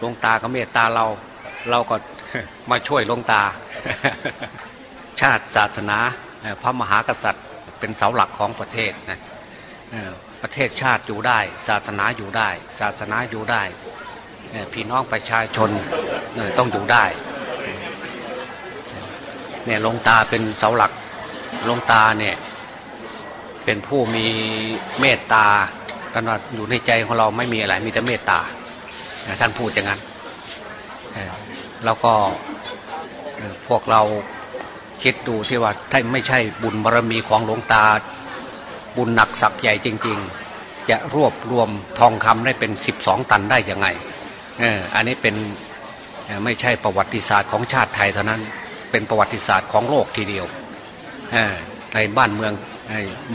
หลวงตาก็เมตตาเรา เราก็มาช่วยหลวงตา ชาติศาสนาพระมหากษัตริย์เป็นเสาหลักของประเทศนะประเทศชาติอยู่ได้ ศาสนาอยู่ได้ ศาสนาอยู่ได้ พี่น้องประชาชนต้องอยู่ได้เนี่ยหลวงตาเป็นเสาหลักหลวงตาเนี่ยเป็นผู้มีเมตตากันว่าอยู่ในใจของเราไม่มีอะไรมีแต่เมตตา ท่านพูดอย่างนั้นแล้วก็พวกเราคิดดูที่ว่าถ้าไม่ใช่บุญบารรมีของหลวงตา บุญหนักสักใหญ่จริง ๆ จะรวบรวมทองคำได้เป็นสิบสองตันได้ยังไงอันนี้เป็นไม่ใช่ประวัติศาสตร์ของชาติไทยเท่านั้น เป็นประวัติศาสตร์ของโลกทีเดียวในบ้านเมือง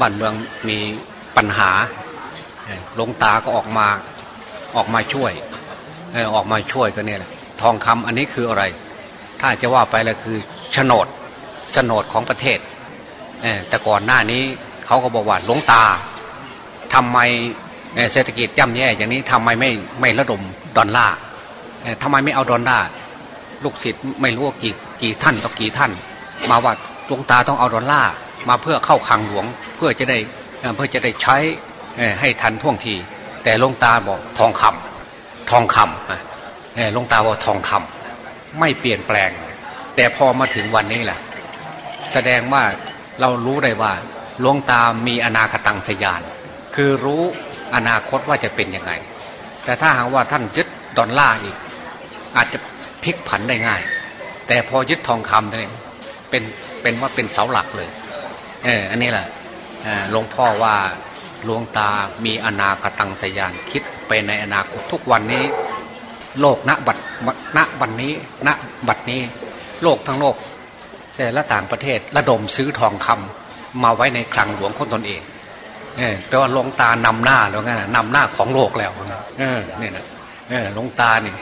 บ้านเมืองมีปัญหาหลวงตาก็ออกมาออกมาช่วย ออกมาช่วยกันเนี่ยแหละทองคำอันนี้คืออะไร ถ้าจะว่าไปแล้วคือโฉนดโฉนดของประเทศแต่ก่อนหน้านี้เขาก็บอกว่าหลวงตาทำไมเศรษฐกิจย่ำแย่อย่างนี้ทำไมไม่ไม่ระดมดอลลาร์ทำไมไม่เอาดอลลาร์ลูกศิษย์ไม่รู้กี่กี่ท่านต่อกี่ท่าน มาว่าหลวงตาต้องเอาดอลลาร์มาเพื่อเข้าคังหลวงเพื่อจะได้เพื่อจะได้ใช้ให้ทันท่วงที แต่หลวงตาบอกทองคำ ทองคำหลวงตาบอกทองคำไม่เปลี่ยนแปลง แต่พอมาถึงวันนี้แหละแสดงว่าเรารู้ได้ว่าหลวงตามีอนาคตังสยาน คือรู้อนาคตว่าจะเป็นยังไง แต่ถ้าหากว่าท่านยึดดอลลาร์อีก อาจจะพลิกผันได้ง่าย แต่พอยึดทองคำเนี่ยเป็นเป็นว่าเป็นเสาหลักเลย เอออันนี้แหละหลวงพ่อว่า หลวงตามีอนาคตังสยานคิดไปในอนาคตทุกวันนี้ โลกณบัดณวันนี้ณบัดนี้ โลกทั้งโลก แต่ละต่างประเทศระดมซื้อทองคำมาไว้ในคลังหลวงของตนเองเออแปลว่าหลวงตานำหน้าแล้วไงนำหน้าของโลกแล้วเออเนี่ยนะเออหลวงตานี่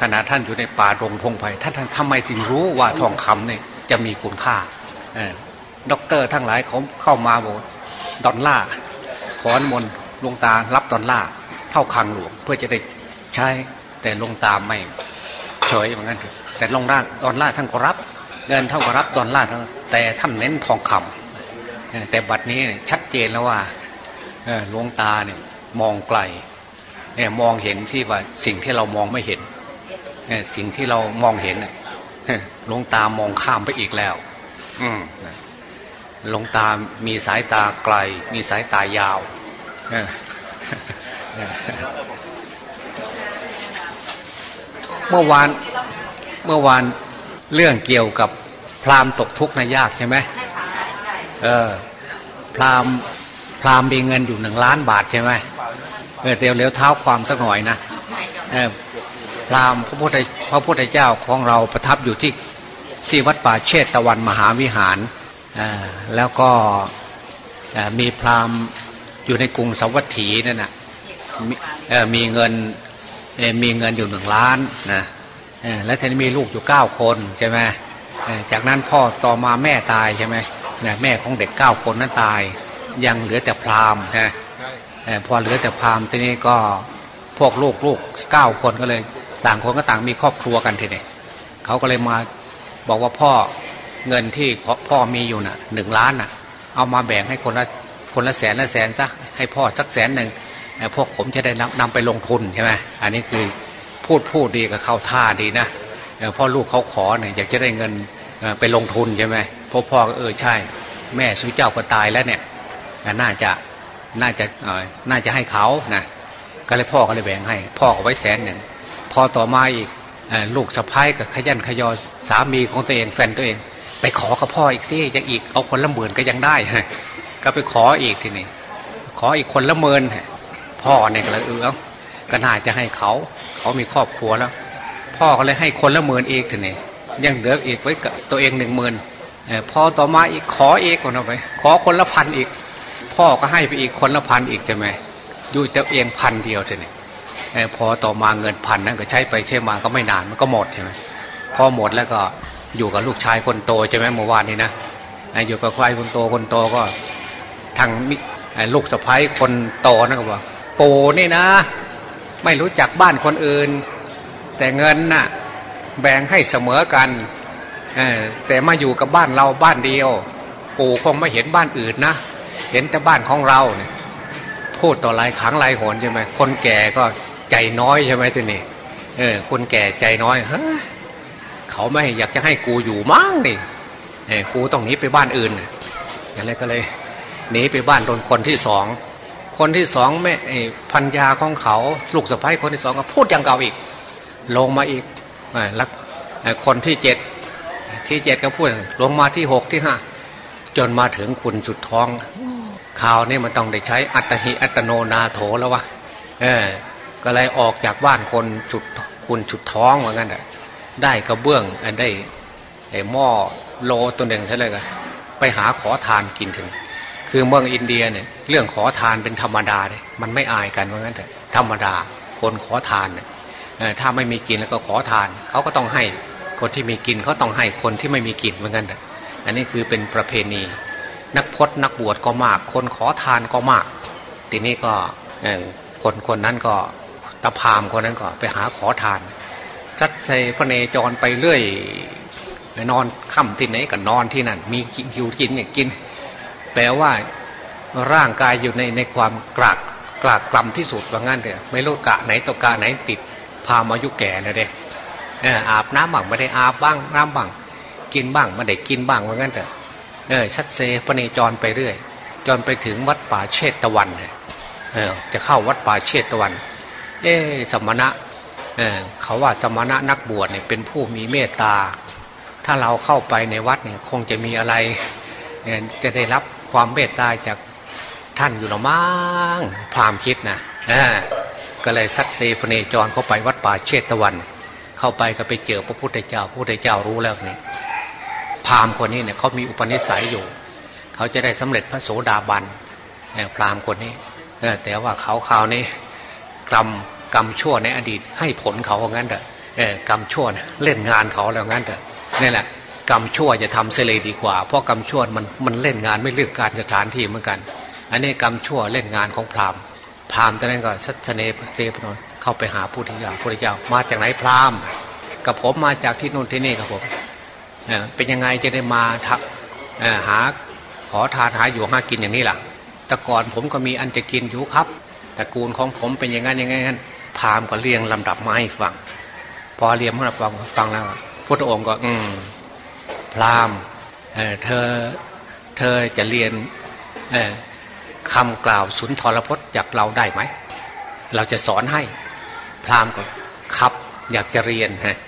ขณะท่านอยู่ในป่าดงพงไพรท่านทำไมถึงรู้ว่าทองคำเนี่ยจะมีคุณค่าด็อกเตอร์ทั้งหลายเขาเข้ามาบอกดอลลาร์ ขอนิมนต์หลวงตารับดอลลาร์เข้าคลังหลวงเพื่อจะได้ใช้แต่หลวงตาไม่เฉยเหมือนกันแต่หลวงตาดอลลาร์ท่านก็รับ เงินเท่ากับรับดอลลาร์แต่ท่านเน้นทองคำแต่บัดนี้ชัดเจนแล้วว่าหลวงตาเนี่ยมองไกลเนี่ยมองเห็นที่ว่าสิ่งที่เรามองไม่เห็นสิ่งที่เรามองเห็นหลวงตามองข้ามไปอีกแล้ว อืม หลวงตามีสายตาไกล มีสายตายาวเมื่อวานเมื่อวานเรื่องเกี่ยวกับพราหมณ์ตกทุกข์นะยากใช่ไหมเออพราหมณ์พราหมณ์มีเงินอยู่หนึ่งล้านบาทใช่ไหมเออเดี๋ยวเลี้ยวเท้าความสักหน่อยนะเออพราหมณ์พระพุทธพระพุทธเจ้าของเราประทับอยู่ที่ที่วัดป่าเชตตะวันมหาวิหาร แล้วก็มีพราหมณ์อยู่ในกรุงสวัสถีนั่นนะมีเงินมีเงินอยู่หนึ่งล้านนะแล้วท่านมีลูกอยู่เก้าคนใช่ไหมจากนั้นพ่อต่อมาแม่ตายใช่ไหมแม่ของเด็กเก้าคนนั้นตาย ยังเหลือแต่พราหมณ์นะพอเหลือแต่พราหมณ์ทีนี้ก็พวกลูกลูกเก้าคนก็เลย ต่างคนก็ต่างมีครอบครัวกันทีนี้เขาก็เลยมาบอกว่าพ่อ เงินที่พ่อมีอยู่น่ะหนึ่งล้านน่ะ เอามาแบ่งให้คนละคนละแสนละแสนซะให้พ่อสักแสนหนึ่งพวกผมจะได้นำไปลงทุนใช่ไหมอันนี้คือพูดพูดดีกับเข้าท่าดีนะพ่อลูกเขาขอเนี่ยอยากจะได้เงินไปลงทุนใช่ไหมพ่อพ่อเออใช่ แม่สุเจ้าก็ตายแล้วเนี่ยน่าจะน่าจะน่าจะให้เขานะก็เลยพ่อก็เลยแบ่งให้ พ่อเอาไว้แสนหนึ่งพอต่อมาอีกลูกสะพ้ายกับขยันขยอสามีของตัวเองแฟนตัวเอง ไปขอกับพ่ออีกสิยังอีกเอาคนละหมื่นก็ยังได้ก็ไปขออีกทีนี้ขออีกคนละหมื่นพ่อเนี่ยก็เลยเออก็น่าจะให้เขา เขามีครอบครัวแล้ว พ่อก็เลยให้คนละหมื่นอีกทีนี้ยังเหลืออีกไว้กับตัวเองหนึ่งหมื่นพอต่อมาอีกขออีกคนเอาไปขอคนละพันอีก พ่อก็ให้ไปอีกคนละพันอีกใช่ไหมอยู่แต่เองพันเดียวทีนี้พอต่อมาเงินพันนั้นก็ใช้ไปใช้มาก็ไม่นานมันก็หมดใช่ไหมพอหมดแล้วก็ อยู่กับลูกชายคนโตใช่ไหมเมื่อวานนี้นะอยู่กับควายคนโตคนโตก็ทางลูกสะพ้ายคนโตนะก็บอกโปนี่นะ ไม่รู้จักบ้านคนอื่น แต่เงินน่ะแบ่งให้เสมอกันแต่มาอยู่กับบ้านเราบ้านเดียว ปู่คงไม่เห็นบ้านอื่นนะ เห็นแต่บ้านของเราเนี่ยพูดต่อหลายครั้งหลายหนใช่ไหมคนแก่ก็ใจน้อยใช่ไหมทีนี้เออคนแก่ใจน้อยเฮ้ เขาไม่อยากจะให้กูอยู่มั่งนี่เออกูต้องหนีไปบ้านอื่นอย่างไรก็เลยหนีไปบ้านโดนคนที่สองคนที่สองแม่พันยาของเขาลูกสะพ้ายคนที่สองก็พูดอย่างเก่าอีก ลงมาอีกแล้วคนที่เจ็ดที่เจ็ดก็พูดลงมาที่หกที่ห้าจนมาถึงคุณจุดท้องข่าวนี่มันต้องได้ใช้อัตหิอัตโนนาโถแล้ววะเออก็เลยออกจากบ้านคนจุดคุณจุดท้องว่างั้น ได้กระเบื้องได้ไอ้หม้อโลตัวหนึ่งใช่เลยกันไปหาขอทานกินถึง คือเมืองอินเดียเนี่ยเรื่องขอทานเป็นธรรมดาเลยมันไม่อายกันว่างั้นเถอะธรรมดา คนขอทานเนี่ยถ้าไม่มีกินแล้วก็ขอทาน เขาก็ต้องให้คนที่มีกินเขาต้องให้คนที่ไม่มีกินเหมือนกันอันนี้คือเป็นประเพณี นักพจนักบวชก็มาก คนขอทานก็มาก ทีนี้ก็คนคนนั้นก็ตะพามคนนั้นก็ไปหาขอทาน จัดใส่พระเนจรไปเรื่อยนอนค่ำที่ไหนก็นอนที่นั่น มีกินอยู่กินเนี่ยกิน แปลว่าร่างกายอยู่ในในความกรากกรากกลำที่สุดว่างั้นเถอะไม่รู้กะไหนตกกะไหนติดพามายุแก่เลยเด้อาบน้ำบ้างไม่ได้อาบบ้างน้ำบ้างกินบ้างไม่ได้กินบ้างว่างั้นเถอะเออชัดเซพระเนจรไปเรื่อย จนไปถึงวัดป่าเชตตะวันเออจะเข้าวัดป่าเชตตะวัน เออสมณะ เเขาว่าสมณะนักบวชเนี่ยเป็นผู้มีเมตตา ถ้าเราเข้าไปในวัดเนี่ยคงจะมีอะไรจะได้รับความเมตตาจากท่านอยู่หรือมั้งพรามคิดนะก็เลยซัดเซพเนจรเข้าไปวัดป่าเชตตะวัน เข้าไปก็ไปเจอพระพุทธเจ้าพระพุทธเจ้ารู้แล้วนี่พราหมณ์คนนี้เนี่ยเขามีอุปนิสัยอยู่ เขาจะได้สำเร็จพระโสดาบันพราหมณ์คนนี้แต่ว่าเขาคราวนี้กรรม กรรมชั่วในอดีตให้ผลเขาว่างั้นเถอะกรรมชั่วเล่นงานเขาแล้วงั้นเถอะนี่แหละกรรมชั่วจะทำเสลยดีกว่า เพราะกรรมชั่วมันมันเล่นงานไม่เลือกการสถานที่เหมือนกัน อันนี้กรรมชั่วเล่นงานของพราหมณ์พราหมณ์ตอนนั้นก็สัศเนเซพนนเข้าไปหาพุทธเจ้าพุทธเจ้ามาจากไหนพราหมณ์กับผมมาจากที่นู่นที่นี่ครับผมเป็นยังไงจะได้มาหาขอทานหาอยู่หากินอย่างนี้ล่ะแต่ก่อนผมก็มีอันจะกินอยู่ครับแต่กูลของผมเป็นอย่างนั้นอย่างนั้น พามก็เรียงลำดับมาให้ฟัง พอเรียงมาฟังฟังแล้วพระองค์ก็ อืมพราหมเธอเธอจะเรียนคำกล่าวสุนทรพจน์จากเราได้ไหม เราจะสอนให้ พราหมณ์ก็ครับ อยากจะเรียนฮะ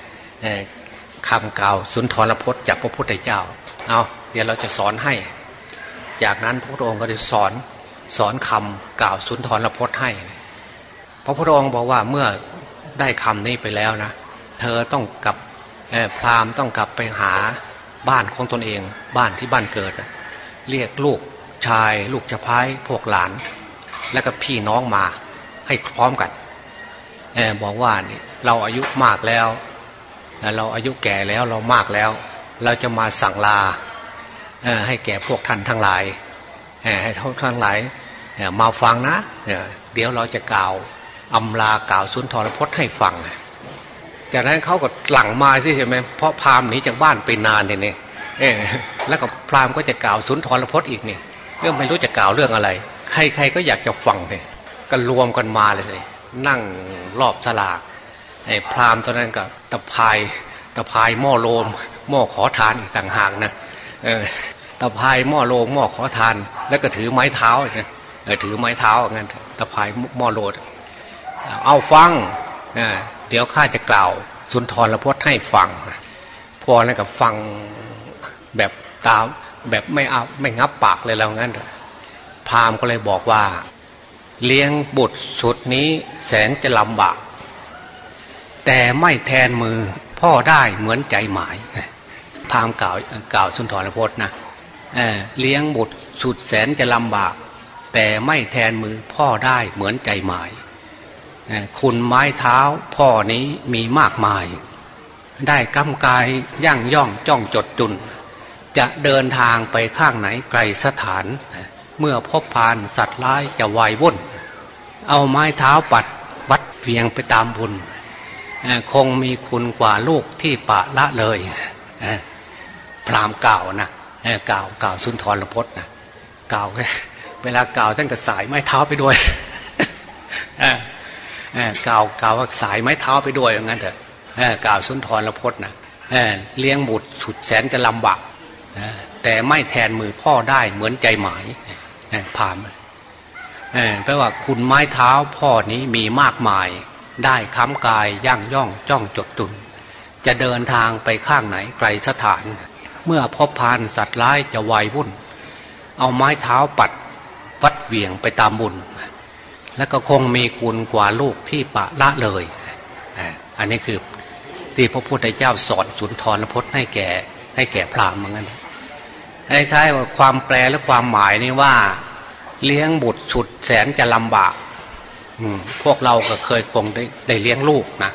คำกล่าวสุนทรพจน์จากพระพุทธเจ้า เอาเดี๋ยวเราจะสอนให้ จากนั้นพระองค์ก็จะสอนสอนคำกล่าวสุนทรพจน์ให้ พระพุทธองค์บอกว่าเมื่อได้คำนี้ไปแล้วนะ เธอต้องกลับพราหมณ์ต้องกลับไปหาบ้านของตนเองบ้านที่บ้านเกิด เรียกลูกชายลูกชะพ้ายพวกหลาน และก็พี่น้องมาให้พร้อมกันบอกว่านี่เราอายุมากแล้วเราอายุแก่แล้วเรามากแล้ว เราจะมาสั่งลาให้แก่พวกท่านทั้งหลายให้ท่านทั้งหลายมาฟังนะเดี๋ยวเราจะกล่าว อำลากล่าวสุนทรพจน์ให้ฟัง จากนั้นเขาก็หลังมาใช่ไหมเพราะพราหมณ์หนีจากบ้านไปนานเนี่ยนี่แล้วก็พราหมณ์ก็จะกล่าวสุนทรพจน์อีกนี่เรื่องไม่รู้จะกล่าวเรื่องอะไร ใครๆก็อยากจะฟังเนี่ยก็รวมกันมาเลย นั่งรอบสลากไอ้พราหมณ์ตอนนั้นก็ตะพายตะพายหม้อโลมหม้อขอทานอีกต่างหากนะเออตะพายหม้อโลมหม้อขอทาน แล้วก็ถือไม้เท้าเออถือไม้เท้างั้นตะพายหม้อโลด เอาฟังเดี๋ยวข้าจะกล่าว สุนทรพจน์ให้ฟัง พอแล้วก็ฟังแบบตาแบบไม่เอาไม่งับปากเลยแล้วงั้นพามก็เลยบอกว่า เลี้ยงบุตรสุดนี้แสนจะลำบาก แต่ไม่แทนมือพ่อได้เหมือนใจหมายพามกล่าวกล่าวสุนทรพจน์นะเเลี้ยงบุตรสุดแสนจะลำบาก แต่ไม่แทนมือพ่อได้เหมือนใจหมาย คุณไม้เท้าพ่อนี้มีมากมาย ได้กำกายย่างย่องจ้องจดจุน จะเดินทางไปข้างไหนไกลสถาน เมื่อพบพานสัตว์ร้ายจะวายวุ่น เอาไม้เท้าปัดวัดเวียงไปตามบุญ คงมีคุณกว่าลูกที่ปะละเลย พรามกล่าวนะกล่าวกล่าวสุนทรพจน์นะกล่าวเวลากล่าวท่านก็สายไม้เท้าไปด้วย กล่าวกล่าวว่าสายไม้เท้าไปด้วยอย่างนั้นเถอะกล่าวสุนทรพจน์นะเลี้ยงบุตรสุดแสนจะลำบากแต่ไม่แทนมือพ่อได้เหมือนใจหมายผ่านแปลว่าคุณไม้เท้าพ่อนี้มีมากมาย ได้ค้ำกายย่างย่องจ้องจดตุน จะเดินทางไปข้างไหนไกลสถาน เมื่อพบพานสัตว์ร้ายจะวายวุ่น เอาไม้เท้าปัดวัดเวียงไปตามบุญ แล้วก็คงมีคุณกว่าลูกที่ปะละเลยอันนี้คือที่พระพุทธเจ้าสอนสุนทรพจน์ให้แก่ให้แก่พราหมณ์เหมือนกันคล้ายๆความแปลและความหมายนี่ว่า เลี้ยงบุตรสุดแสนจะลำบากพวกเราก็เคยคงได้ได้เลี้ยงลูกนะ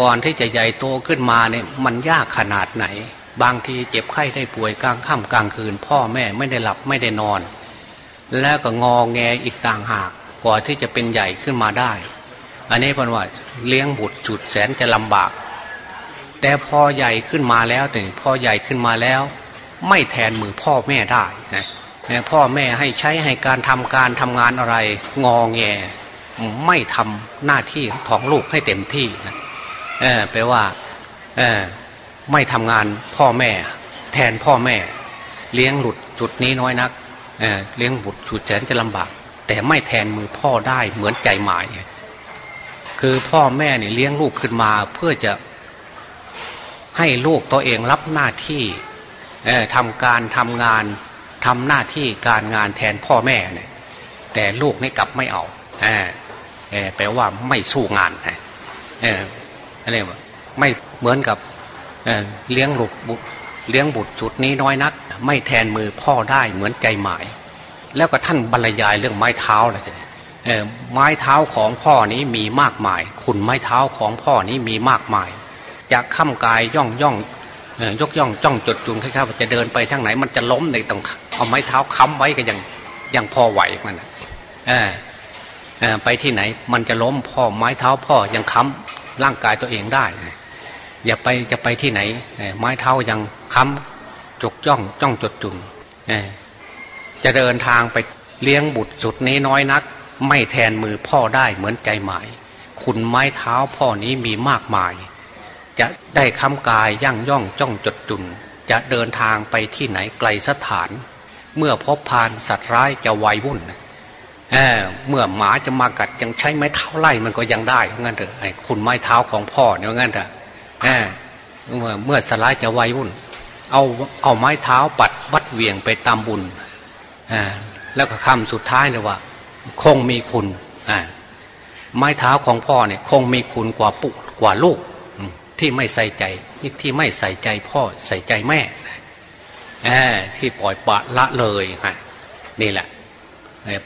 ก่อนที่จะใหญ่โตขึ้นมาเนี่ยมันยากขนาดไหน บางทีเจ็บไข้ได้ป่วยกลางค่ำกลางคืน พ่อแม่ไม่ได้หลับไม่ได้นอน แล้วก็งอแงอีกต่างหาก ก่อนที่จะเป็นใหญ่ขึ้นมาได้ อันนี้เป็นว่าเลี้ยงบุตรสุดแสนจะลำบาก แต่พอใหญ่ขึ้นมาแล้วถึงพอใหญ่ขึ้นมาแล้ว ไม่แทนมือพ่อแม่ได้นะพ่อแม่ให้ใช้ให้การทำการทำงานอะไร งองแงไม่ทำหน้าที่ของลูกให้เต็มที่นะเออแปลว่าเออไม่ทำงานพ่อแม่ แทนพ่อแม่ เลี้ยงหลุดจุดนี้น้อยนักเเลี้ยงบุตรสุดแสนจะลำบาก แต่ไม่แทนมือพ่อได้เหมือนใจหมาย คือพ่อแม่เนี่ยเลี้ยงลูกขึ้นมาเพื่อจะให้ลูกตัวเองรับหน้าที่ทำการทำงานทำหน้าที่การงานแทนพ่อแม่เนี่ยแต่ลูกนี่กลับไม่เอาแปลว่าไม่สู้งานอะไรวะไม่เหมือนกับเลี้ยงลูกเลี้ยงบุตรจุดนี้น้อยนัก ไม่แทนมือพ่อได้เหมือนใจหมาย แล้วก็ท่านบรรยายเรื่องไม้เท้าอะไรเนี่ยไม้เท้าของพ่อนี้มีมากมาย คุณไม้เท้าของพ่อนี้มีมากมายจะข้ามกายย่องย่องยกย่องจ้องจดจุงคล้ายๆว่าจะเดินไปทางไหน มันจะล้มในตรงเอาไม้เท้าค้ำไว้ก็ยังยังพอไหวมันเออไปที่ไหน มันจะล้มพ่อไม้เท้าพ่อยังค้ำร่างกายตัวเองได้ อย่าไปจะไปที่ไหน ไม้เท้ายังค้ำจกย่องจ้องจดจุง จะเดินทางไปเลี้ยงบุตรสุดนี้น้อยนัก ไม่แทนมือพ่อได้เหมือนใจหมาย คุณไม้เท้าพ่อนี้มีมากมาย จะได้คำกายย่างย่องจ้องจดจุน จะเดินทางไปที่ไหนไกลสถาน เมื่อพบพานสัตว์ร้ายจะไววุ่นเเมื่อหมาจะมากัดยังใช้ไม้เท้าไล่มันก็ยังได้เพราะงั้นเถอะคุณไม้เท้าของพ่อเนี่ยเพราะงั้นเถอะเมื่อเมื่อสลายจะไววุ่น เอาเอาไม้เท้าปัดวัดเวียงไปตามบุญ แล้วก็คำสุดท้ายเนี่ยว่า คงมีคุณไม้เท้าของพ่อเนี่ยคงมีคุณกว่าปุกว่าลูกที่ไม่ใส่ใจที่ไม่ใส่ใจพ่อใส่ใจแม่ที่ปล่อยปะละเลยนี่แหละ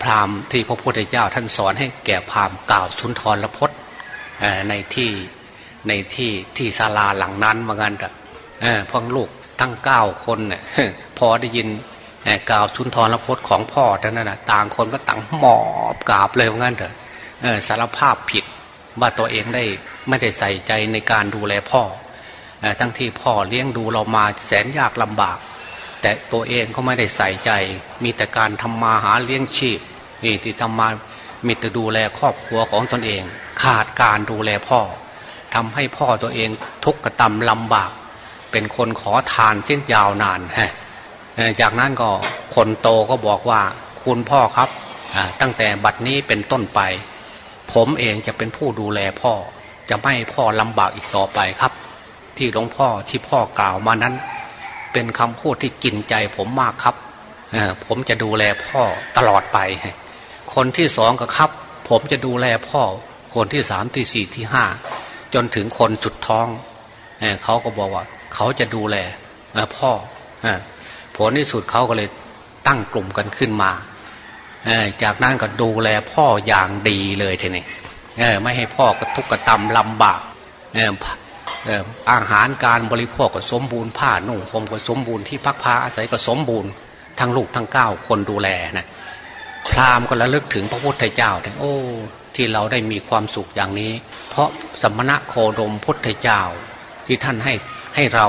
พราหมณ์ที่พระพุทธเจ้าท่านสอนให้แก่พราหมณ์กล่าวสุนทรพจน์ในที่ในที่ที่ศาลาหลังนั้นเหมือนกันพ่อลูกทั้งเก้าคนเนี่ยพอได้ยิน กล่าวสุนทรพจน์ของพ่อท่านนั้นนะต่างคนก็ต่างหมอบกราบเลยเหมือนกันเถอะสารภาพผิดว่าตัวเองได้ไม่ได้ใส่ใจในการดูแลพ่อ ทั้งที่พ่อเลี้ยงดูเรามาแสนยากลำบาก แต่ตัวเองก็ไม่ได้ใส่ใจ มีแต่การทำมาหาเลี้ยงชีพนี่ที่ทำมามีแต่ดูแลครอบครัวของตนเอง ขาดการดูแลพ่อทำให้พ่อตัวเองทุกข์กระตำลำบาก เป็นคนขอทานเส้นยาวนานฮะ จากนั้นก็คนโตก็บอกว่าคุณพ่อครับตั้งแต่บัดนี้เป็นต้นไป ผมเองจะเป็นผู้ดูแลพ่อ จะไม่ให้พ่อลำบากอีกต่อไปครับ ที่หลวงพ่อที่พ่อกล่าวมานั้น เป็นคำพูดที่กินใจผมมากครับผมจะดูแลพ่อตลอดไป คนที่สองก็ครับ ผมจะดูแลพ่อ คนที่สามที่สี่ที่ห้าจนถึงคนจุดท้องเขาก็บอกว่า เขาจะดูแลพ่อ ผลที่สุดเขาก็เลยตั้งกลุ่มกันขึ้นมาจากนั้นก็ดูแลพ่ออย่างดีเลยทีนี้ไม่ให้พ่อกระทุกกระตำลำบากอาหารการบริโภคก็สมบูรณ์ผ้านุ่งห่มก็สมบูรณ์ที่พักผ้าอาศัยก็สมบูรณ์ทั้งลูกทั้งเก้าคนดูแลนะพราหมณ์ก็ระลึกถึงพระพุทธเจ้าโอ้ ที่เราได้มีความสุขอย่างนี้ เพราะสมณะโคดมพุทธเจ้าที่ท่านให้ให้เรา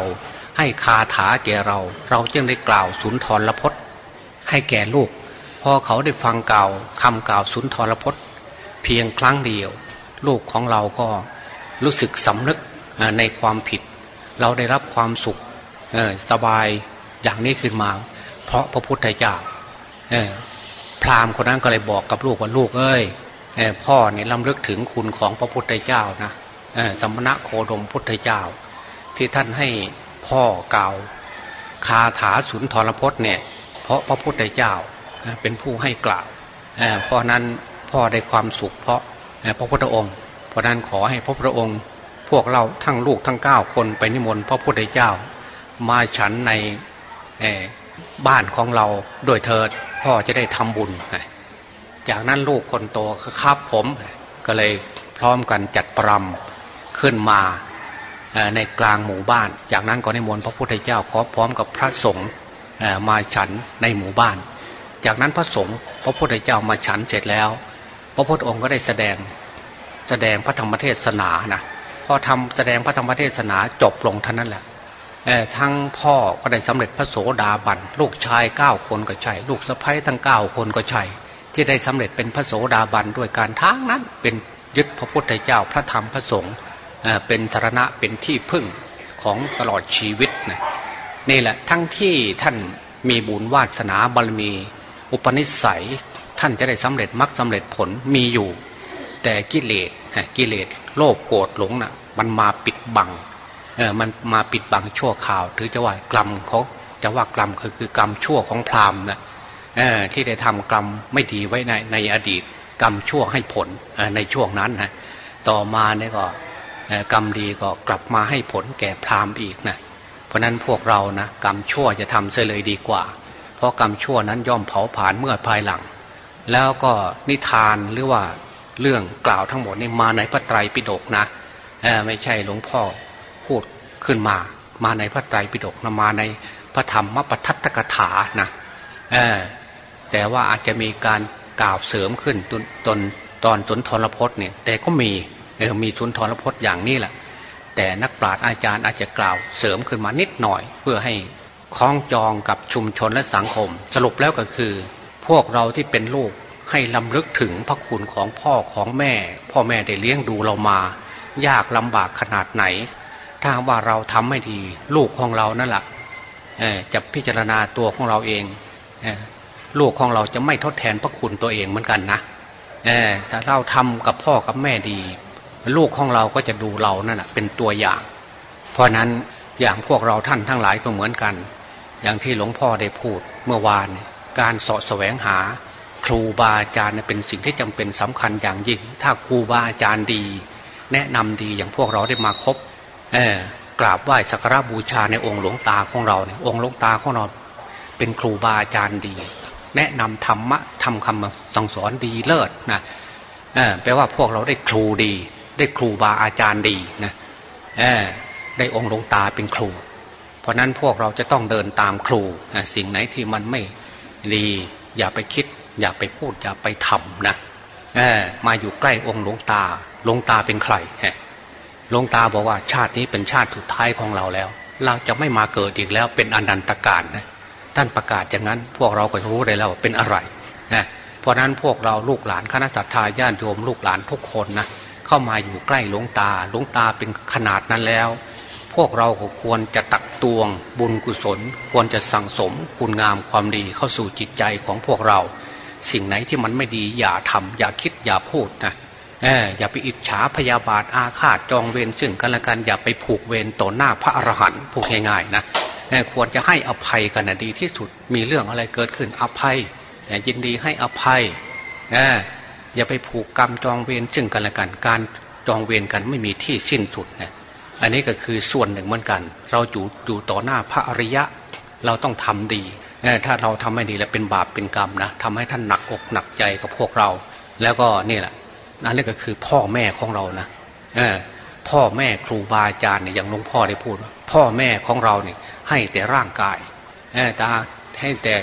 ให้คาถาแก่เรา เราจึงได้กล่าวสุนทรลพจน์ ให้แก่ลูก พอเขาได้ฟังกล่าวคำกล่าวสุนทรพจน์ เพียงครั้งเดียว ลูกของเราก็รู้สึกสำนึกในความผิด เราได้รับความสุขสบายอย่างนี้ขึ้นมา เพราะพระพุทธเจ้าพราหมณ์คนนั้นก็เลยบอกกับลูกว่าลูกเอ้ยพ่อเนี่ยลำลึกถึงคุณของพระพุทธเจ้านะสมณะโคดมพุทธเจ้า ที่ท่านให้ พ่อกล่าวคาถาสุนทรพจน์เนี่ยเพราะพระพุทธเจ้าเป็นผู้ให้กล่าวเพราะนั้นพ่อได้ความสุขเพราะพระพุทธองค์ เพราะนั้นขอให้พระพุทธองค์ พวกเราทั้งลูกทั้งเก้าคนไปนิมนต์พระพุทธเจ้า มาฉันในบ้านของเราโดยเถิดพ่อจะได้ทำบุญ จากนั้นลูกคนโตครับผมก็เลยพร้อมกันจัดปรำขึ้นมา ในกลางหมู่บ้าน จากนั้นก็นิมนต์พระพุทธเจ้าขอพร้อมกับพระสงฆ์มาฉันในหมู่บ้าน จากนั้นพระสงฆ์พระพุทธเจ้ามาฉันเสร็จแล้ว พระพุทธองค์ก็ได้แสดงแสดงพระธรรมเทศนานะพอทำแสดงพระธรรมเทศนาจบลงเท่านั้นแหละทั้งพ่อก็ได้สำเร็จพระโสดาบันลูกชายเก้าคนก็ใช่ ลูกสะพ้ยทั้งเก้าคนก็ใช่ ที่ได้สำเร็จเป็นพระโสดาบันด้วยการทางนั้นเป็นยึดพระพุทธเจ้าพระธรรมพระสงฆ์ เป็นสารณะเป็นที่พึ่งของตลอดชีวิตนะนี่แหละทั้งที่ท่านมีบุญวาสนาบารมี อุปนิสัย ท่านจะได้สำเร็จมรรคสาเร็จผลมีอยู่ แต่กิเลสกิเลสโลภโกรธหลงนะ่ะมันมาปิดบังเออมันมาปิดบังชั่วข่าวถือจะว่ากรรมเขาจะว่ากรรมคือคือกรรมชั่วของพราหมณ์นะเออที่ได้ทำกรรมไม่ดีไว้ในในอดีต กรรมชั่วให้ผลในช่วงนั้นนะต่อมาเนี่ยก็ กรรมดีก็กลับมาให้ผลแก่พราหมณ์อีกนะเพราะนั้นพวกเรานะกรรมชั่วจะทำเสียเลยดีกว่า เพราะกรรมชั่วนั้นย่อมเผาผลาญเมื่อภายหลัง แล้วก็นิทานหรือว่าเรื่องกล่าวทั้งหมดนี่มาในพระไตรปิฎกนะไม่ใช่หลวงพ่อพูดขึ้นมา มาในพระไตรปิฎกนะมาในพระธรรมปทัตตกถานะแต่ว่าอาจจะมีการกล่าวเสริมขึ้นตนตนตอนสุนทรพจน์เนี่ยแต่ก็มี เออมีสุนทรพจน์อย่างนี้แหละ แต่นักปราชญ์อาจารย์อาจจะกล่าวเสริมขึ้นมานิดหน่อย เพื่อให้คล้องจองกับชุมชนและสังคม สรุปแล้วก็คือ พวกเราที่เป็นลูกให้ลำลึกถึงพระคุณของพ่อของแม่ พ่อแม่ได้เลี้ยงดูเรามา ยากลำบากขนาดไหน ถ้าว่าเราทำไม่ดี ลูกของเรานั่นแหละจะพิจารณาตัวของเราเองลูกของเราจะไม่ทดแทนพระคุณตัวเองเหมือนกันนะถ้าเราทำกับพ่อกับแม่ดี ลูกของเราก็จะดูเรานั่นแหะเป็นตัวอย่าง เพราะนั้นอย่างพวกเราท่านทั้งหลายก็เหมือนกัน อย่างที่หลวงพ่อได้พูดเมื่อวาน การสาะแสวงหา ครูบาอาจารย์เป็นสิ่งที่จำเป็นสำคัญอย่างยิ่ง ถ้าครูบาอาจารย์ดี แนะนำดีอย่างพวกเราได้มาคบกราบไหว้สักการบูชาในองค์หลวงตาของเราเนี่ยองค์หลวงตาของเราเป็นครูบาอาจารย์ดี แนะนำธรรมะทำคำสั่งสอนดีเลิศนะแปลว่าพวกเราได้ครูดี ได้ครูบาอาจารย์ดีนะได้องค์หลวงตาเป็นครู เพราะนั้นพวกเราจะต้องเดินตามครูสิ่งไหนที่มันไม่ดีอย่าไปคิด อย่าไปพูด อย่าไปทำนะมาอยู่ใกล้องค์หลวงตาหลวงตาเป็นใครหลวงตาบอกว่าชาตินี้เป็นชาติสุดท้ายของเราแล้ว เราจะไม่มาเกิดอีกแล้วเป็นอนันตการนะท่านประกาศอย่างนั้น พวกเราก็รู้ได้แล้วว่าเป็นอะไรนะเพราะนั้นพวกเราลูกหลานคณะสัตยาญาติโยมลูกหลานทุกคนนะ เข้ามาอยู่ใกล้หลวงตา หลวงตาเป็นขนาดนั้นแล้ว พวกเราก็ควรจะตักตวงบุญกุศล ควรจะสั่งสมคุณงามความดีเข้าสู่จิตใจของพวกเรา สิ่งไหนที่มันไม่ดีอย่าทำอย่าคิดอย่าพูดนะอย่าไปอิจฉาพยาบาทอาฆาตจองเวรซึ่งกันและกันอย่าไปผูกเวรต่อหน้าพระอรหันต์ผูกง่ายๆนะควรจะให้อภัยกันนะดีที่สุดมีเรื่องอะไรเกิดขึ้นอภัยยินดีให้อภัย อย่าไปผูกกรรมจองเวรซึ่งกันและกันการจองเวรกันไม่มีที่สิ้นสุดนะอันนี้ก็คือส่วนหนึ่งเหมือนกัน เราอยู่อยู่ต่อหน้าพระอริยะ เราต้องทำดีถ้าเราทำไม่ดีแล้วเป็นบาปเป็นกรรมนะทำให้ท่านหนักอกหนักใจกับพวกเรา แล้วก็นี่แหละนั่นก็คือพ่อแม่ของเรานะพ่อแม่ครูบาอาจารย์เนี่ยอย่างหลวงพ่อได้พูดว่าพ่อแม่ของเราเนี่ยให้แต่ร่างกายตาให้แต่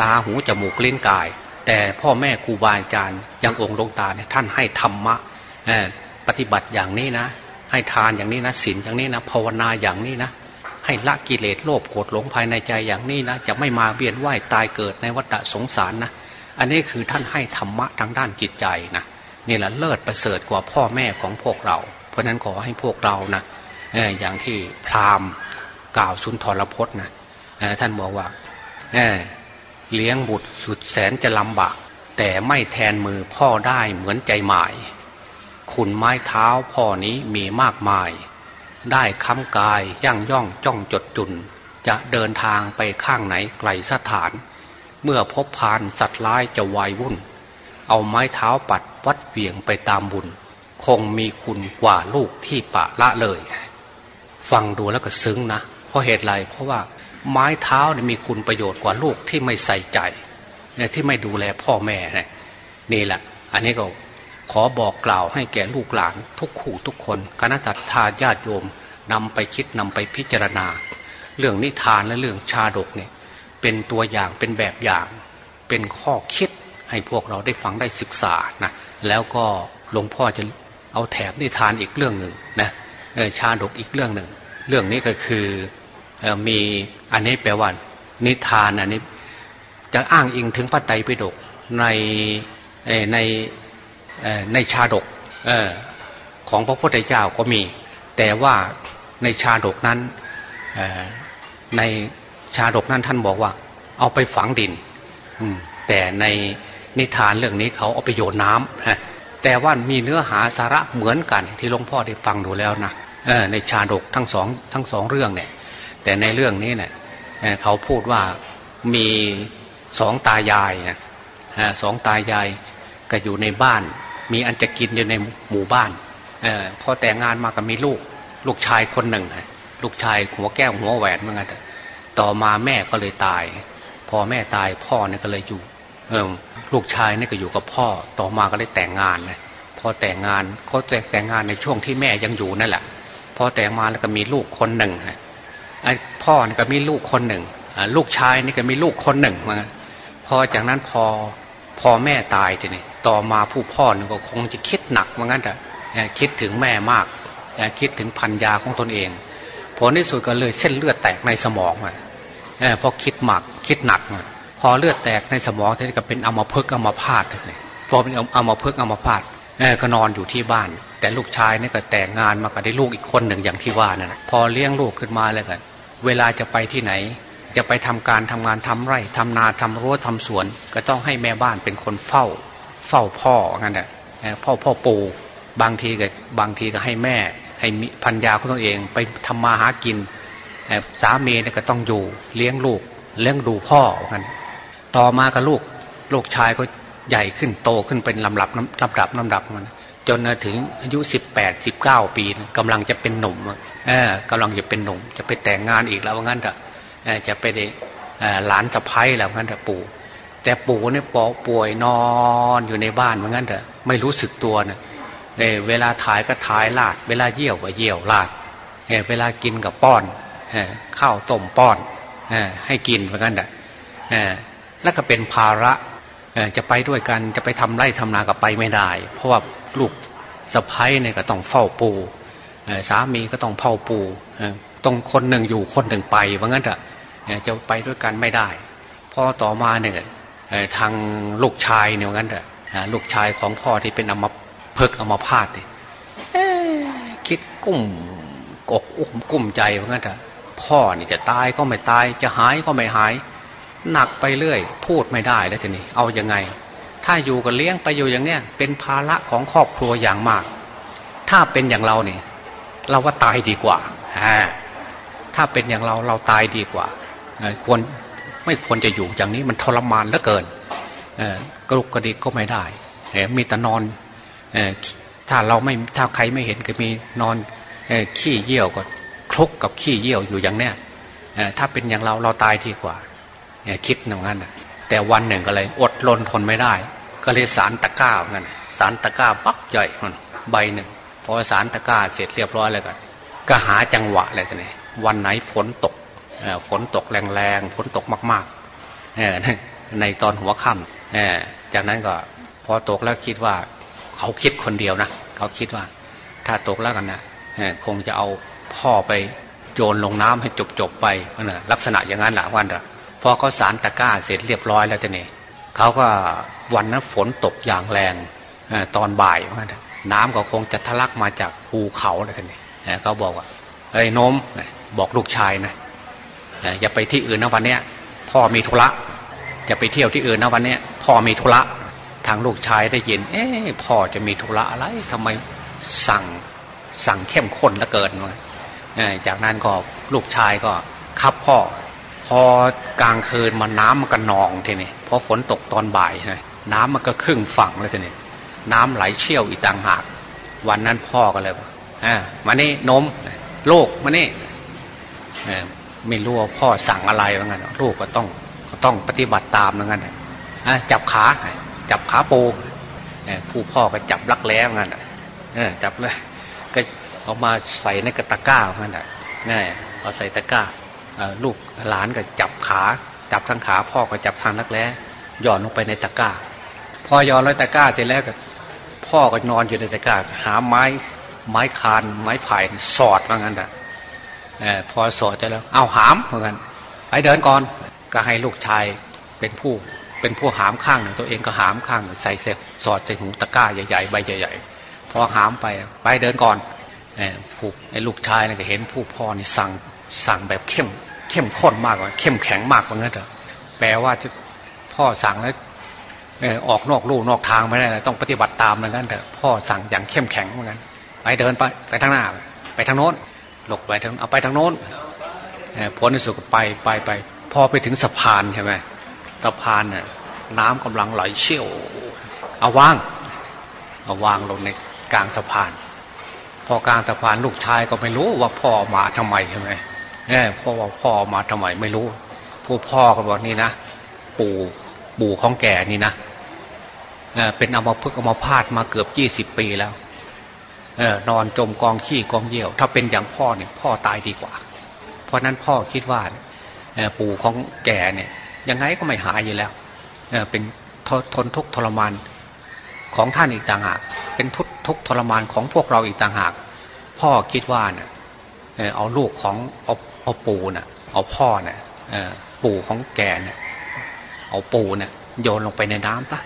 ตาหูจมูกเลิ้นกาย แต่พ่อแม่ครูบาอาจารย์ยังองค์หลวงตาเนี่ยท่านให้ธรรมะปฏิบัติอย่างนี้นะ ให้ทานอย่างนี้นะศีลอย่างนี้นะภาวนาอย่างนี้นะให้ละกิเลสโลภโกรธหลงภายในใจอย่างนี้นะจะไม่มาเวียนว่ายตายเกิดในวัฏสงสารนะอันนี้คือท่านให้ธรรมะทางด้านจิตใจนะนี่แหละเลิศประเสริฐกว่าพ่อแม่ของพวกเรา เพราะนั้นขอให้พวกเรานะอย่างที่พราหมณ์กล่าวสุนทรพจน์นะท่านบอกว่า เลี้ยงบุตรสุดแสนจะลำบาก แต่ไม่แทนมือพ่อได้เหมือนใจหมาย คุณไม้เท้าพ่อนี้มีมากมาย ได้ค้ำกายย่างย่องจ้องจดจุน จะเดินทางไปข้างไหนไกลสถาน เมื่อพบพานสัตว์ร้ายจะวายวุ่น เอาไม้เท้าปัดวัดเวียงไปตามบุญ คงมีคุณกว่าลูกที่ปะละเลย ฟังดูแล้วก็ซึ้งนะ เพราะเหตุไรเพราะว่า ไม้เท้าเนี่ยมีคุณประโยชน์กว่าลูกที่ไม่ใส่ใจเนี่ยที่ไม่ดูแลพ่อแม่เนี่ยนี่แหละ อันนี้ก็ขอบอกกล่าวให้แก่ลูกหลาน ทุกคู่ทุกคนคณะทาญาติโยมนำไปคิดนำไปพิจารณา เรื่องนิทานและเรื่องชาดกเนี่ยเป็นตัวอย่างเป็นแบบอย่าง เป็นข้อคิดให้พวกเราได้ฟังได้ศึกษานะแล้วก็หลวงพ่อจะเอาแถมนิทานอีกเรื่องหนึ่งนะชาดกอีกเรื่องหนึ่ง เรื่องนี้ก็คือ มีอันนี้แปลว่านิทานอันนี้ จะอ้างอิงถึงพระไตรปิฎกในในในชาดกของพระพุทธเจ้าก็มี แต่ว่าในชาดกนั้นในชาดกนั้นท่านบอกว่า เอาไปฝังดินแต่ในนิทานเรื่องนี้เขาเอาไปโยนน้ำแต่ว่ามีเนื้อหาสาระเหมือนกัน ที่หลวงพ่อได้ฟังดูแล้วนะในชาดกทั้งสองทั้งสองเรื่องเนี่ย แต่ในเรื่องนี้เนะี่ยเขาพูดว่ามีสองตายายนะสองตายายก็อยู่ในบ้าน มีอันจะกินอยู่ในหมู่บ้านอพอแต่งงานมาก็มีลูก ลูกชายคนหนึ่งลูกชายหัวแก้วหัวแหวนเหมือนกันต่อมาแม่ก็เลยตาย พอแม่ตายพ่อเนี่ยก็เลยอยู่เออลูกชายเนี่ยก็อยู่กับพ่อ ต่อมาก็เลยแต่งงานนะพอแต่งงานเขาแต่งงานในช่วงที่แม่ยังอยู่นั่นแหละพอแต่งมาแล้วก็มีลูกคนหนึ่งไอ้ พ่อนี่ก็มีลูกคนหนึ่งลูกชายนี่ก็มีลูกคนหนึ่งมาพอจากนั้นพอพอแม่ตายทีนี้ต่อมาผู้พ่อนี่ก็คงจะคิดหนักเหมือนกันแต่คิดถึงแม่มากคิดถึงพันยาของตนเองผลที่สุดก็เลยเส้นเลือดแตกในสมองมาพอคิดหมักคิดหนักมาพอเลือดแตกในสมองทีนี้ก็เป็นอมภพอมพาตเลยพอเป็นอมภพอมพาตก็นอนอยู่ที่บ้าน แต่ลูกชายนี่ก็แต่งงานมาก็ได้ลูกอีกคนหนึ่งอย่างที่ว่านั่นพอเลี้ยงลูกขึ้นมาเลยกัน เวลาจะไปที่ไหน จะไปทำการทำงานทำไร่ทำนาทำรั้วทำสวน ก็ต้องให้แม่บ้านเป็นคนเฝ้า เฝ้าพ่องั้นแหละเฝ้าพ่อปู่บางทีก็บางทีก็ให้แม่ ให้พันยาของตัวเองไปทำมาหากินสามีเนี่ยก็ต้องอยู่เลี้ยงลูกเลี้ยงดูพ่อกันต่อมากับลูกลูกชายก็ใหญ่ขึ้นโตขึ้นเป็นลำดับลำดับลำดับมัน จนถึงอายุสิบแปดสิบเก้าปีกำลังจะเป็นหนุ่มเออกำลังจะเป็นหนุ่ม จะไปแต่งงานอีกแล้วว่างั้นเถอะจะไปได้หลานสะพ้ายแล้วงั้นเถอะปู่ แต่ปู่เนี่ยปอป่วยนอนอยู่ในบ้านว่างั้นเถอะไม่รู้สึกตัวเนะเเวลาถ่ายก็ถ่ายลาด เวลาเยี่ยวก็เยี่ยวลาดเเวลากินกับป้อนข้าวต้มป้อนให้กินว่างั้นเถอะแล้วก็เป็นภาระจะไปด้วยกันจะไปทำไร่ทำนากับไปไม่ได้ เพราะว่า ลูกสะพ้ายเนี่ยก็ต้องเฝ้าปูสามีก็ต้องเฝ้าปูต้องคนหนึ่งอยู่คนหนึ่งไปว่างั้นเถอะจะไปด้วยกันไม่ได้พอต่อมาเนี่ยทางลูกชายเนี่ยงั้นเถอะลูกชายของพ่อที่เป็นอมเพิกอมพาดเนี่ยคิดกุ้มกกอุ้มกุ้มใจว่างั้นเถอะพ่อนี่จะตายก็ไม่ตายจะหายก็ไม่หาย หนักไปเรื่อย พูดไม่ได้แล้วทีนี้เอาอยัางไง ถ้าอยู่กับเลี้ยงไปอยู่อย่างเนี้ยเป็นภาระของครอบครัวอย่างมาก ถ้าเป็นอย่างเราเนี่ยเราว่าตายดีกว่าถ้าเป็นอย่างเราเราตายดีกว่าควรไม่ควรจะอยู่อย่างนี้มันทรมานเหลือเกินกระลุกกระดิกก็ไม่ได้มีแต่นอนถ้าเราไม่ถ้าใครไม่เห็นก็มีนอนขี้เยี่ยวก็คลุกกับขี้เยี่ยวอยู่อย่างเนี้ยถ้าเป็นอย่างเราเราตายดีกว่าคิดอย่างนั้นแต่วันหนึ่งก็เลย อดลนทนไม่ได้ ก็เลยสารตะก้าเหมือนกันสารตะก้าปักใหญ่ใบหนึ่งพอสารตะก้าเสร็จเรียบร้อยแล้วกันก็หาจังหวะอะไรกันเนี่ยวันไหนฝนตกฝนตกแรงๆฝนตกมากๆในตอนหัวค่ำจากนั้นก็พอตกแล้วคิดว่าเขาคิดคนเดียวนะเขาคิดว่า ถ้าตกแล้วกันนะคงจะเอาพ่อไปโยนลงน้ำให้จบจบไปนะลักษณะอย่างนั้นแหละวันเดพอเขาสารตะก้าเสร็จเรียบร้อยแล้วจะเนี่ย เขาก็วันนั้นฝนตกอย่างแรงตอนบ่ายน้ำก็คงจะทะลักมาจากภูเขาเลยทีนี้เขาบอกว่าเฮ้ยนมบอกลูกชายนะอย่าไปที่อื่นนะวันเนี้ยพ่อมีธุระอย่าไปเที่ยวที่อื่นนะวันเนี้ยพ่อมีธุระทางลูกชายได้ยิน เอ๊พ่อจะมีธุระอะไรทำไมสั่งสั่งเข้มข้นเหลือเกินจากนั้นก็ลูกชายก็ขับพ่อ พอกลางคืนมาน้ำมันก็นองทีนี้พอฝนตกตอนบ่ายนะน้ำมันก็ครึ่งฝั่งเลยทีนี้น้ำไหลเชี่ยวอีกต่างหาก วันนั้นพ่อก็เลยอ่ามานี่นมลูกมานี่ไม่รู้ว่าพ่อสั่งอะไรเหมือนกันลูกก็ต้องก็ต้องปฏิบัติตามเหมือนกันจับขาจับขาปูผู้พ่อก็จับลักแล้เหมือนกันจับเลยก็เอามาใส่ในกระตะก้าเหมือนกันนี่เอาใส่ตะก้า ลูกหลานก็จับขาจับทั้งขาพ่อก็จับทางลักแล้ย่อนลงไปในตะก้า พอย่อนลอยตะก้าเสร็จแล้วก็พ่อก็นอนอยู่ในตะกร้า หาไม้ไม้คานไม้ไผ่สอดว่างั้นอะพอสอดจะแล้วเอาหามเหมือนกันไปเดินก่อนก็ให้ลูกชายเป็นผู้เป็นผู้หามข้างหนึ่งตัวเองก็หามข้างใส่เสสอดใส่หูตะกร้าใหญ่ๆใบใหญ่ๆพอหามไปไปเดินก่อนผู้ไอ้ลูกชายนี่ยก็เห็นผู้พ่อนี่สั่งสั่งแบบเข้ม เข้มข้นมากกว่าเข้มแข็งมากกว่างั้นเถอะแปลว่าพ่อสั่งแล้วออกนอกลู่นอกทางไม่ได้ต้องปฏิบัติตามเหมือนกันแต่พ่อสั่งอย่างเข้มแข็งเหมือนกันไปเดินไปไปทางหน้า ไปทางโน้นหลบไปทางเอาไปทางโน้นผลในสุดไปไปไปพอไปถึงสะพานใช่ไหมสะพานน่ะน้ำกำลังไหลเชี่ยวเอาวางเอาวางลงในกลางสะพาน พอกลางสะพานลูกชายก็ไม่รู้ว่าพ่อมาทำไมใช่ไหม เออพ่อว่าพ่อมาทำไมไม่รู้ ผู้พ่อก็บอกนี่นะปู่ปู่ของแกนี่นะเป็นอมพึกอมพาดมาเกือบยี่สิบปีแล้วนอนจมกองขี้กองเยี่ยว ถ้าเป็นอย่างพ่อเนี่ยพ่อตายดีกว่า เพราะนั้นพ่อคิดว่าปู่ของแกเนี่ยยังไงก็ไม่หายอยู่แล้วเป็นทนทุกทรมานของท่านอีกต่างหาก เป็นทุกทุกทรมานของพวกเราอีกต่างหาก พ่อคิดว่าเนี่ยเอาลูกของเอา เอาปู่เน่ะ เอาพ่อเนี่ยปู่ของแกเนี่ยเอาปูเนี่ยโยนลงไปในน้ำซะ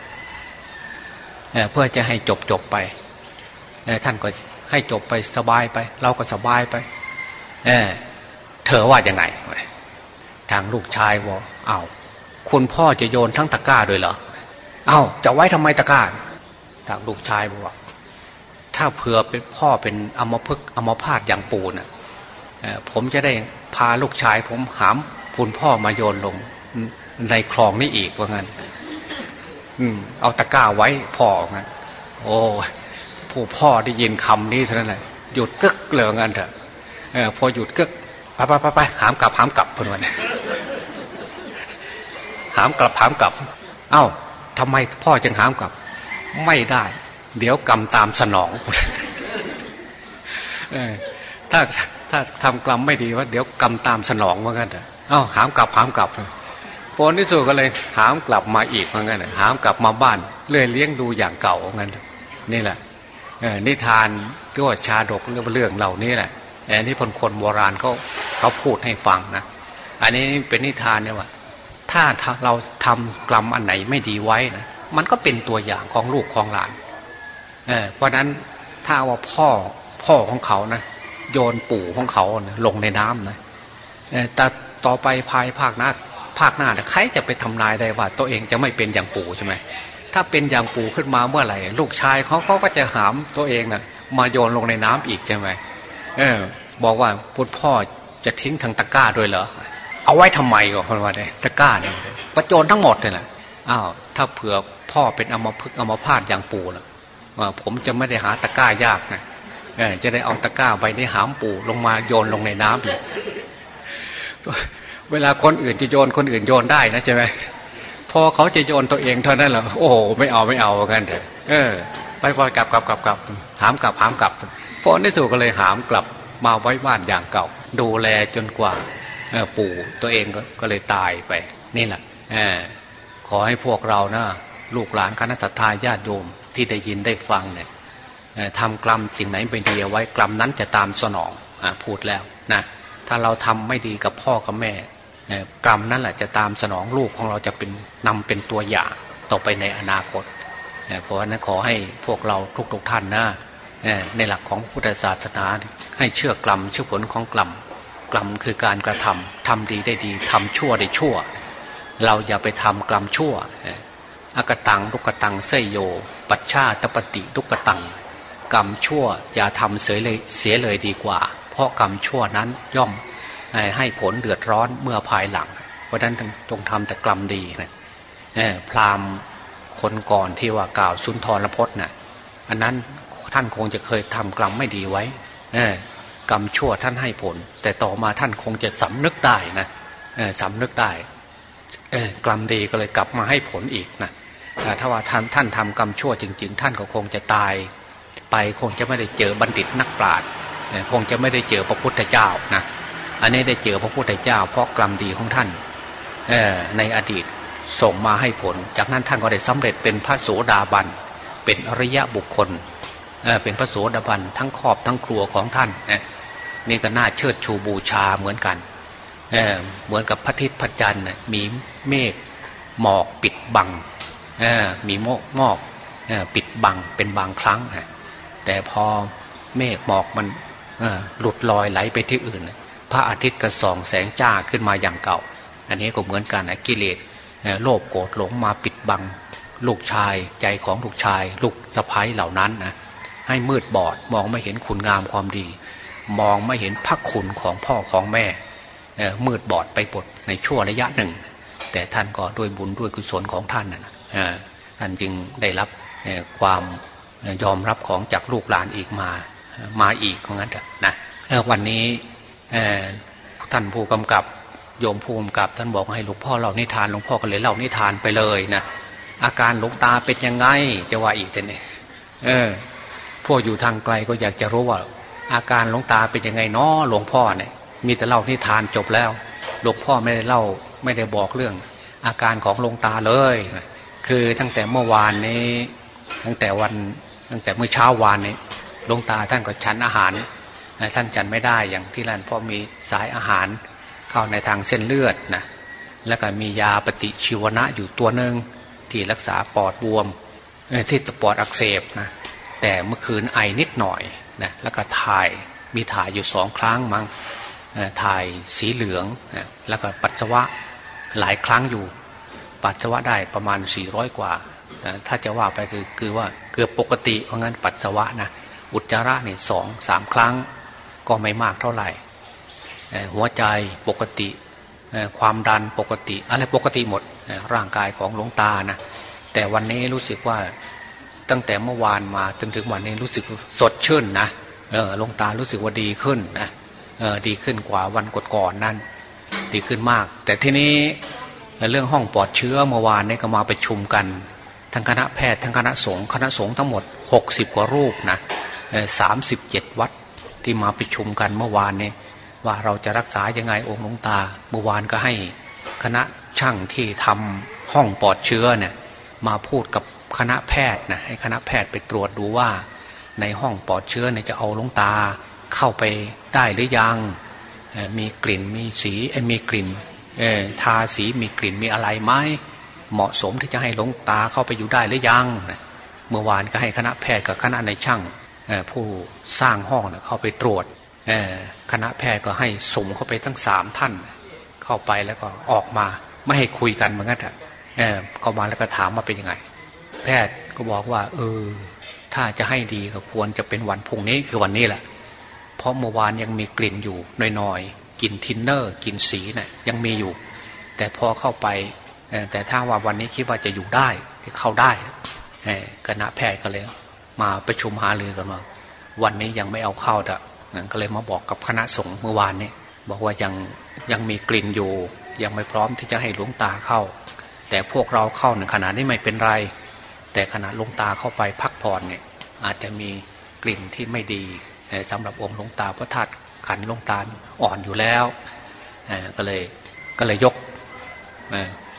เพื่อจะให้จบจบไปท่านก็ให้จบไปสบายไป เราก็สบายไปเเธอว่ายังไงทางลูกชายบอกเอาคุณพ่อจะโยนทั้งตะกร้าด้วยเหรอเอาจะไว้ทำไมตะกร้าทางลูกชายบอกถ้าเผื่อเป็นพ่อเป็นอมพึกอมพาตอย่างปูนะ่ะผมจะได้ พาลูกชายผมหามคุณพ่อมาโยนลง ในคลองนี่อีกว่างั้นเอาตะก้าไว้พ่องั้น โอ้ผู้พ่อได้ยินคำนี้เท่านั้นแหละหยุดกึกเลยงั้นเถอะพอหยุดกึกไปไปไปไปหามกลับหามกลับพนวันหามกลับหามกลับ เอ้าทำไมพ่อจึงหามกลับ ไม่ได้ เดี๋ยวกรรมตามสนองถ้า ถ้าทำกรรมไม่ดีว่าเดี๋ยวกรรมตามสนองว่างั้นเอะเอ้าหามกลับหามกลับผลที่สุดก็เลยหามกลับมาอีกเหมือนกันหามกลับมาบ้านเลื่อยเลี้ยงดูอย่างเก่าเหมือนกันนี่แหละนิทานด้วยชาดกเรื่องเรื่องเหล่านี้แหละอันนี้คนคนโบราณเขาเขาพูดให้ฟังนะอันนี้เป็นนิทานเนี่ยว่า ถ้าเราทำกรรมอันไหนไม่ดีไว้นะมันก็เป็นตัวอย่างของลูกของหลานเเพราะนั้นถ้าว่าพ่อพ่อของเขานะ โยนปู่ของเขาลงในน้ำนะแต่ต่อไปภายภาคหน้าภาคหน้าใครจะไปทำนายได้ว่า ตัวเองจะไม่เป็นอย่างปู่ใช่ไหมถ้าเป็นอย่างปู่ขึ้นมาเมื่อไหร่ ลูกชายเขาเขาก็จะหามตัวเองนะ่ะ มาโยนลงในน้ำอีกใช่ไหมเออ บอกว่าพุทธพ่อจะทิ้งทางตะก้าด้วยเหรอเอาไว้ทำไมก็คนว่าเนี่ยตะก้าเนี่ยประโจนทั้งหมดเลยแหละอ้าวถ้าเผื่อพ่อเป็นอมพึกอมพาตอย่างปู่ล่ะผมจะไม่ได้หาตะก้ายากนะ จะได้เอาตะกร้าใบนี้หามปูลงมาโยนลงในน้ำอีกเวลาคนอื่นจะโยนคนอื่นโยนได้นะใช่ไหมพอเขาจะโยนตัวเองเท่านั้นแหละโอ้โหไม่เอาไม่เอากันเถอะเออ ไปพอกลับกลับกลับกลับหามกลับหามกลับพอได้ถูกก็เลยหามกลับมาไว้บ้านอย่างเก่า ดูแลจนกว่าปู่ตัวเองก็กเลยตายไป นี่แหละอขอให้พวกเรานะลูกหลานคณะทาญาติโยมที่ได้ยินได้ฟังเนี่ย ทำกรรมสิ่งไหนไม่ดีเอาไว้กรรมนั้นจะตามสนองอพูดแล้วนะถ้าเราทำไม่ดีกับพ่อกับแม่กรรมนั่นแหละจะตามสนองลูกของเราจะเป็นนำเป็นตัวอย่างต่อไปในอนาคตเพราะฉะนั้นขอให้พวกเราทุกๆท่านนะในหลักของพุทธศาสนาให้เชื่อกรรมเชื่อผลของกรรมกรรมคือการกระทำทำดีได้ดีทำชั่วได้ชั่ว เราอย่าไปทำกรรมชั่ว อกตังลุกตังเสยโย ปัชชาตปฏิลุกตัง กรรมชั่ว อย่าทำเสียเลยเสียเลยดีกว่า เพราะกรรมชั่วนั้นย่อมให้ผลเดือดร้อนเมื่อภายหลัง เพราะนั้นจงทำแต่กรรมดีนะพราหมณ์คนก่อนที่ว่ากล่าวสุนทรพจน์นะ่ะอันนั้นท่านคงจะเคยทำกรรมไม่ดีไว้กรรมชั่วท่านให้ผล แต่ต่อมาท่านคงจะสำนึกได้นะสำนึกได้กรรมดีก็เลยกลับมาให้ผลอีกนะแต่ถ้าว่าท่านท่านทำกรรมชั่วจริง ๆ ท่านก็คงจะตาย ไปคงจะไม่ได้เจอบัณฑิตนักปราชญ์คงจะไม่ได้เจอพระพุทธเจ้านะอันนี้ได้เจอพระพุทธเจ้า เพราะกรรมดีของท่านในอดีตส่งมาให้ผล จากนั้นท่านก็ได้สำเร็จเป็นพระโสดาบัน เป็นอริยะบุคคลเเป็นพระโสดาบันทั้งขอบทั้งครัวของท่านนี่ก็น่าเชิดชูบูชาเหมือนกันเเหมือนกับพระทิตพระจันทร์มีเมฆหมอกปิดบังมีโมกมอกปิดบังเป็นบางครั้ง แต่พอเมฆหมอกมันหลุดลอยไหลไปที่อื่น พระอาทิตย์ก็ส่องแสงจ้าขึ้นมาอย่างเก่า อันนี้ก็เหมือนกันนะกิเลสโลภโกรธหลงมาปิดบัง ลูกชายใจของลูกชาย ลูกสะพ้ายเหล่านั้นนะให้มืดบอดมองไม่เห็นคุณงามความดี มองไม่เห็นพระคุณของพ่อของแม่มืดบอดไปบดในช่วระยะหนึ่ง แต่ท่านก็ด้วยบุญด้วยกุศลของท่านนะท่านจึงได้รับความ ยอมรับของจากลูกหลานอีกมา มาอีกของนั้นนะวันนี้ท่านผู้กำกับโยมผู้กำกับ ท่านบอกให้หลวงพ่อเล่านิทานหลวงพ่อก็เลยเล่านิทานไปเลยนะอาการหลวงตาเป็นยังไงจะว่าอีกแต่เนี่ยเออพวกอยู่ทางไกลก็อยากจะรู้ว่า อาการหลวงตาเป็นยังไงนาะหลวงพ่อเนี่ยมีแต่เล่านิทานจบแล้วหลวงพ่อไม่ได้เล่าไม่ได้บอกเรื่อง อาการของหลวงตาเลย คือตั้งแต่เมื่อวานนี้ ตั้งแต่วัน ตั้งแต่เมื่อเช้าวานนี้ลวงตาท่านก็ฉันอาหาร ท่านฉันไม่ได้อย่างที่ร้านพราะมีสายอาหารเข้าในทางเส้นเลือดนะแล้วก็มียาปฏิชีวนะอยู่ตัวหนึ่งที่รักษาปอดบวมที่ปอดอักเสบนะแต่เมื่อคืนไอนิดหน่อยนะแล้วก็ถ่ายมีถ่ายอยู่สองครั้งมั้งถ่ายสีเหลืองนะแล้วก็ปัสสาวะหลายครั้งอยู่ ปัสสาวะได้ประมาณ 400 กว่า ถ้าจะว่าไปคือคือว่าเกือบปกติเพราะงั้นปัสสาวะนะอุจจาระเนี่ยสองสามครั้งก็ไม่มากเท่าไหร่ หัวใจปกติความดันปกติ อะไรปกติหมดร่างกายของหลวงตานะแต่วันนี้รู้สึกว่าตั้งแต่เมื่อวานมาจนถึงวันนี้รู้สึกสดชื่นนะหลวงตารู้สึกว่าดีขึ้นนะดีขึ้นกว่าวันก่อนๆนั้นดีขึ้นมาก แต่ทีนี้เรื่องห้องปลอดเชื้อเมื่อวานนี้ก็มาไปชุมกัน ทั้งคณะแพทย์ทั้งคณะสงฆ์คณะสงฆ์ทั้งหมด 60 กว่ารูปนะสามสิบเจ็ดวัดที่มาประชุมกันเมื่อวานนี้ว่าเราจะรักษายังไงองค์หลวงตา เมื่อวานก็ให้คณะช่างที่ทำห้องปลอดเชื้อเนี่ยมาพูดกับคณะแพทย์นะให้คณะแพทย์ไปตรวจดูว่า ในห้องปลอดเชื้อเนี่ยจะเอาลงตาเข้าไปได้หรือยังมีกลิ่นมีสีมีกลิ่นทาสีมีกลิ่นมีอะไรไหม เหมาะสมที่จะให้หลวงตาเข้าไปอยู่ได้หรือยังเมื่อวานก็ให้คณะแพทย์กับคณะในช่างผู้สร้างห้องเข้าไปตรวจคณะแพทย์ก็ให้ส่งเข้าไปทั้งสามท่าน เข้าไปแล้วก็ออกมาไม่ให้คุยกันเหมือนกันเข้ามาแล้วก็ถามมาเป็นยังไง แพทย์ก็บอกว่า เออ ถ้าจะให้ดีก็ควรจะเป็นวันพุ่งนี้คือวันนี้แหละ เพราะเมื่อวานยังมีกลิ่นอยู่น้อยๆกลิ่นทินเนอร์กลิ่นสีนะ่ะยังมีอยู่ แต่พอเข้าไป แต่ถ้าว่าวันนี้คิดว่าจะอยู่ได้จะเข้าได้คณะแพทย์ก็เลยมาประชุมหารือกันว่าวันนี้ยังไม่เอาเข้าแต่ก็เลยมาบอกกับคณะสงฆ์เมื่อวานนี้บอกว่ายังยังมีกลิ่นอยู่ ยังไม่พร้อมที่จะให้หลวงตาเข้า แต่พวกเราเข้าในขณะนี้ไม่เป็นไร แต่ขณะหลวงตาเข้าไปพักผ่อนเนี่ยอาจจะมีกลิ่นที่ไม่ดีสำหรับองค์หลวงตาเพราะธาตุขันหลวงตาอ่อนอยู่แล้วก็เลยก็เลยยก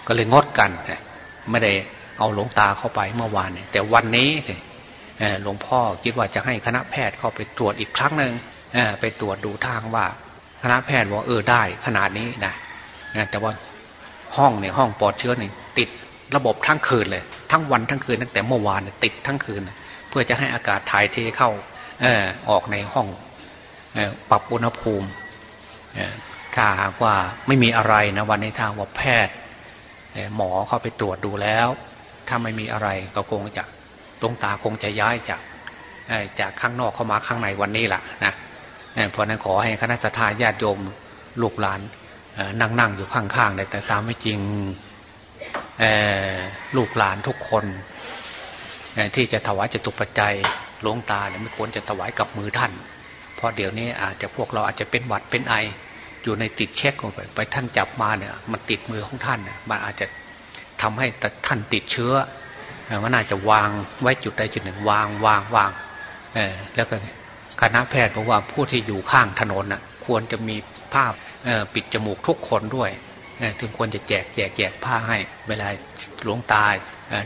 ก็เลยงดกันไม่ได้เอาหลวงตาเข้าไปเมื่อวานเนี่ยแต่วันนี้หลวงพ่อคิดว่าจะให้คณะแพทย์เข้าไปตรวจอีกครั้งหนึ่งไปตรวจดูทางว่า คณะแพทย์บอกเออได้ขนาดนี้นะแต่ว่าห้องเนี่ยห้องปลอดเชื้อเนี่ยติดระบบทั้งคืนเลย ทั้งวันทั้งคืนตั้งแต่เมื่อวานติดทั้งคืน เพื่อจะให้อากาศถ่ายเทเข้าอออกในห้องปรับอุณหภูมิถ้าหากว่าไม่มีอะไรนะวันนี้ทางว่าแพทย์ หมอเข้าไปตรวจดูแล้ว ถ้าไม่มีอะไรก็คงจะดวงตาคงจะย้ายจากจากข้างนอกเข้ามาข้างในวันนี้แหละนะเพราะนั้นขอให้คณะสัตยาญาติโยมลูกหลานนั่งนั่งอยู่ข้างๆแต่ตามไม่จริงลูกหลานทุกคน ที่จะถวายจตุปัจจัยหลวงตาเนี่ยไม่ควรจะถวายกับมือท่าน เพราะเดี๋ยวนี้อาจจะพวกเราอาจจะเป็นหวัดเป็นไอ อยู่ในติดเช็คลงไป ไปท่านจับมาเนี่ย มันติดมือของท่านมันอาจจะทำให้ท่านติดเชื้อมันอาจจะวางไว้จุดใดจุดหนึ่ง วางวางวางแล้วก็คณะแพทย์บอกว่าผู้ที่อยู่ข้างถนนน่ะ ควรจะมีผ้าปิดจมูกทุกคนด้วยถึงควรจะแจกแจกแจกผ้าให้ เวลาหลวงตา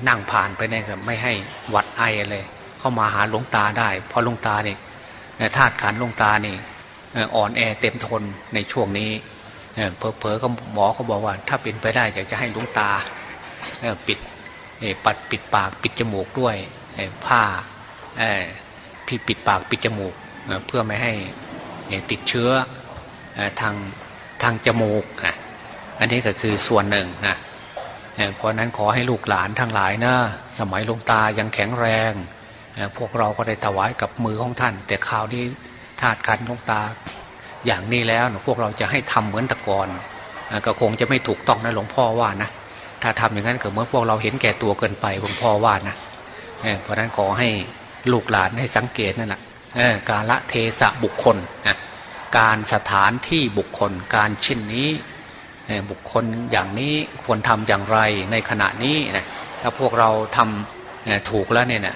นั่งผ่านไปเนี่ยไม่ให้วัดไอเลย เข้ามาหาหลวงตาได้ เพราะหลวงตาเนี่ยธาตุขันหลวงตานี่ อ่อนแอเต็มทนในช่วงนี้เพอๆก็หมอเขาบอกว่า ถ้าเป็นไปได้อยากจะให้ลวงตาปิดปัดปิดปากปิดจมูกด้วยผ้าพี่ปิดปากปิดจมูกเพื่อไม่ให้ติดเชื้อทางทางจมูกอันนี้ก็คือส่วนหนึ่งนะเพราะนั้นขอให้ลูกหลานทั้งหลายนะสมัยลงตายังแข็งแรง พวกเราก็ได้ถวายกับมือของท่าน แต่ข่าวนี้ ธาตุขันลงตา อย่างนี้แล้วพวกเราจะให้ทำเหมือนตะกอนก็คงจะไม่ถูกต้องนะหลวงพ่อว่านะถ้าทำอย่างนั้นก็เหมือนพวกเราเห็นแก่ตัวเกินไปหลวงพ่อว่านะเพราะนั้นขอให้ลูกหลานให้สังเกตนั่นแหละการละเทสะบุคคลนะการสถานที่บุคคล การเช่นนี้บุคคลอย่างนี้ควรทำอย่างไรในขณะนี้นะถ้าพวกเราทำถูกแล้วเนี่ยนะ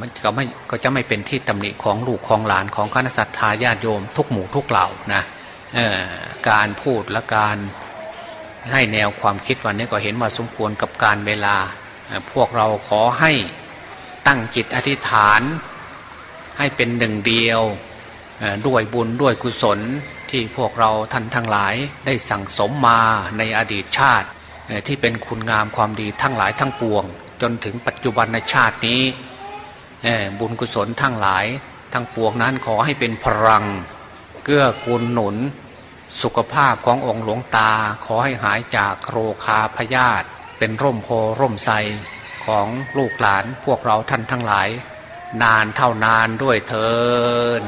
มันก็ไม่ก็จะไม่เป็นที่ตำหนิของลูกของหลานของคณะสัตยาญาติโยม ทุกหมู่ทุกเหล่านะการพูดและการให้แนวความคิดวันนี้ก็เห็นว่าสมควรกับการเวลา พวกเราขอให้ตั้งจิตอธิษฐาน ให้เป็นหนึ่งเดียวด้วยบุญด้วยกุศลที่พวกเราท่านทั้งหลายได้สั่งสมมาในอดีตชาติที่เป็นคุณงามความดีทั้งหลายทั้งปวง จนถึงปัจจุบันในชาตินี้ บุญกุศลทั้งหลาย ทั้งปวงนั้นขอให้เป็นพลัง เกื้อกูลหนุน สุขภาพขององค์หลวงตา ขอให้หายจากโรคาพยาธิเป็นร่มโพร่มไทรของลูกหลานพวกเราท่านทั้งหลาย นานเท่านานด้วยเทิน